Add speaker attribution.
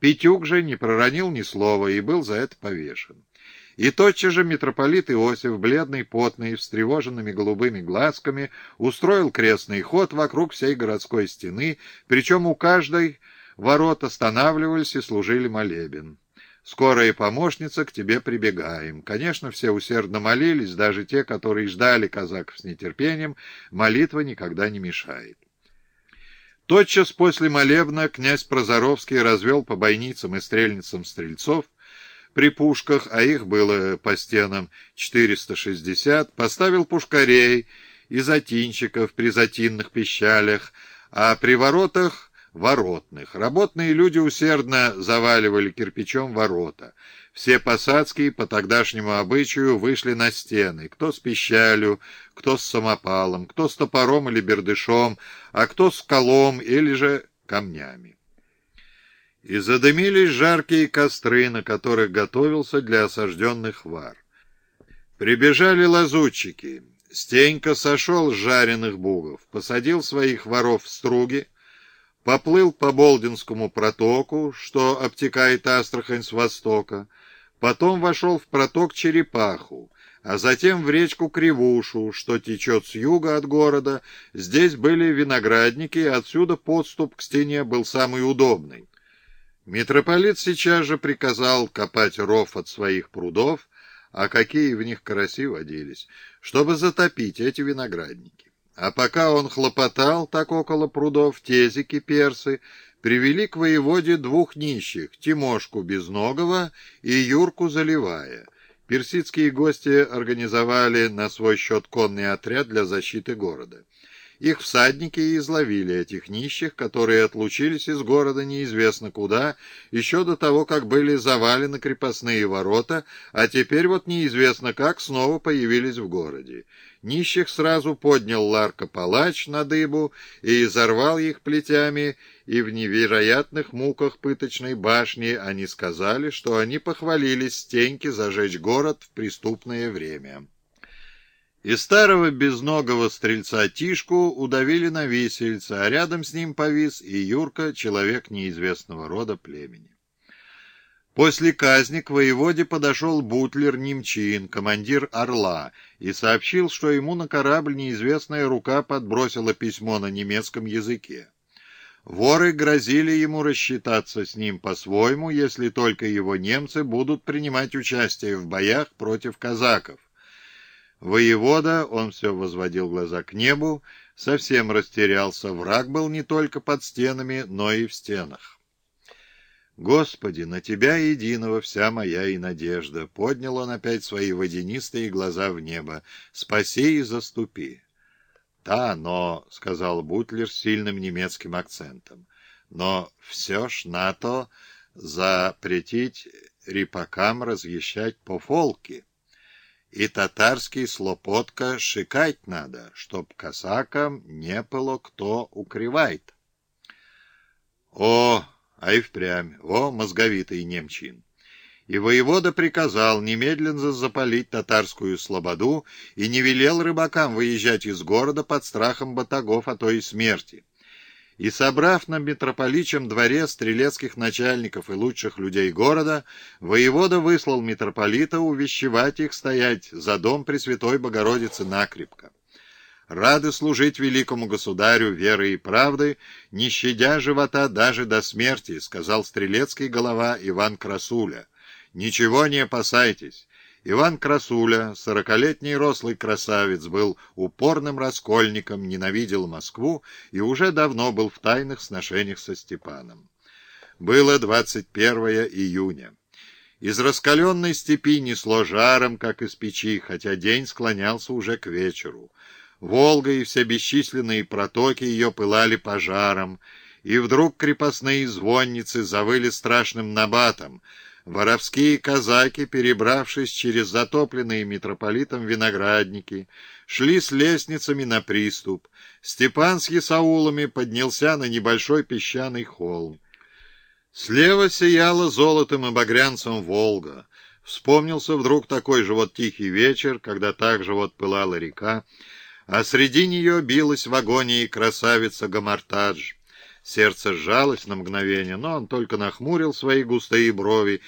Speaker 1: Петюк же не проронил ни слова и был за это повешен. И тотчас же митрополит Иосиф, бледный, потный, встревоженными голубыми глазками, устроил крестный ход вокруг всей городской стены, причем у каждой ворот останавливались и служили молебен. Скорая помощница, к тебе прибегаем. Конечно, все усердно молились, даже те, которые ждали казаков с нетерпением, молитва никогда не мешает. Тотчас после молебна князь Прозоровский развел по бойницам и стрельницам стрельцов при пушках, а их было по стенам 460, поставил пушкарей и затинчиков при затинных пищалях, а при воротах воротных. Работные люди усердно заваливали кирпичом ворота. Все посадские по тогдашнему обычаю вышли на стены, кто с пищалью, кто с самопалом, кто с топором или бердышом, а кто с колом или же камнями. И задымились жаркие костры, на которых готовился для осажденных вар. Прибежали лазутчики. Стенька сошел с жареных бугов, посадил своих воров в струги, поплыл по Болдинскому протоку, что обтекает Астрахань с востока, потом вошел в проток Черепаху, а затем в речку Кривушу, что течет с юга от города. Здесь были виноградники, и отсюда подступ к стене был самый удобный. Митрополит сейчас же приказал копать ров от своих прудов, а какие в них караси водились, чтобы затопить эти виноградники. А пока он хлопотал так около прудов, тезики персы привели к воеводе двух нищих, Тимошку Безногого и Юрку Заливая. Персидские гости организовали на свой счет конный отряд для защиты города. Их всадники и изловили этих нищих, которые отлучились из города неизвестно куда, еще до того, как были завалены крепостные ворота, а теперь вот неизвестно как снова появились в городе. Нищих сразу поднял Ларка-палач на дыбу и изорвал их плетями, и в невероятных муках пыточной башни они сказали, что они похвалились Стеньке зажечь город в преступное время. И старого безногого стрельца Тишку удавили на висельце, а рядом с ним повис и Юрка, человек неизвестного рода племени. После казни к воеводе подошел бутлер Немчин, командир «Орла», и сообщил, что ему на корабль неизвестная рука подбросила письмо на немецком языке. Воры грозили ему рассчитаться с ним по-своему, если только его немцы будут принимать участие в боях против казаков. Воевода, он все возводил глаза к небу, совсем растерялся. Враг был не только под стенами, но и в стенах. «Господи, на Тебя единого вся моя и надежда!» Поднял он опять свои водянистые глаза в небо. «Спаси и заступи!» «Да, но...» — сказал Бутлер с сильным немецким акцентом. «Но все ж НАТО запретить рипакам разъезжать по фолке, и татарский слопотка шикать надо, чтоб косакам не было кто укрывает». «О!» а и впрямь, о, мозговитый немчин. И воевода приказал немедленно запалить татарскую слободу и не велел рыбакам выезжать из города под страхом батагов, а то и смерти. И, собрав на митрополичьем дворе стрелецких начальников и лучших людей города, воевода выслал митрополита увещевать их стоять за дом Пресвятой Богородицы накрепко рады служить великому государю верой и правдой, не щадя живота даже до смерти, сказал стрелецкий голова Иван Красуля. Ничего не опасайтесь. Иван Красуля, сорокалетний рослый красавец, был упорным раскольником, ненавидел Москву и уже давно был в тайных сношениях со Степаном. Было 21 июня. Из раскаленной степи несло жаром, как из печи, хотя день склонялся уже к вечеру. Волга и все бесчисленные протоки ее пылали пожаром, и вдруг крепостные звонницы завыли страшным набатом. Воровские казаки, перебравшись через затопленные митрополитом виноградники, шли с лестницами на приступ. Степан с Ясаулами поднялся на небольшой песчаный холм. Слева сияла золотым и багрянцем Волга. Вспомнился вдруг такой же вот тихий вечер, когда так же вот пылала река, а среди нее билась в агонии красавица Гамартадж. Сердце сжалось на мгновение, но он только нахмурил свои густые брови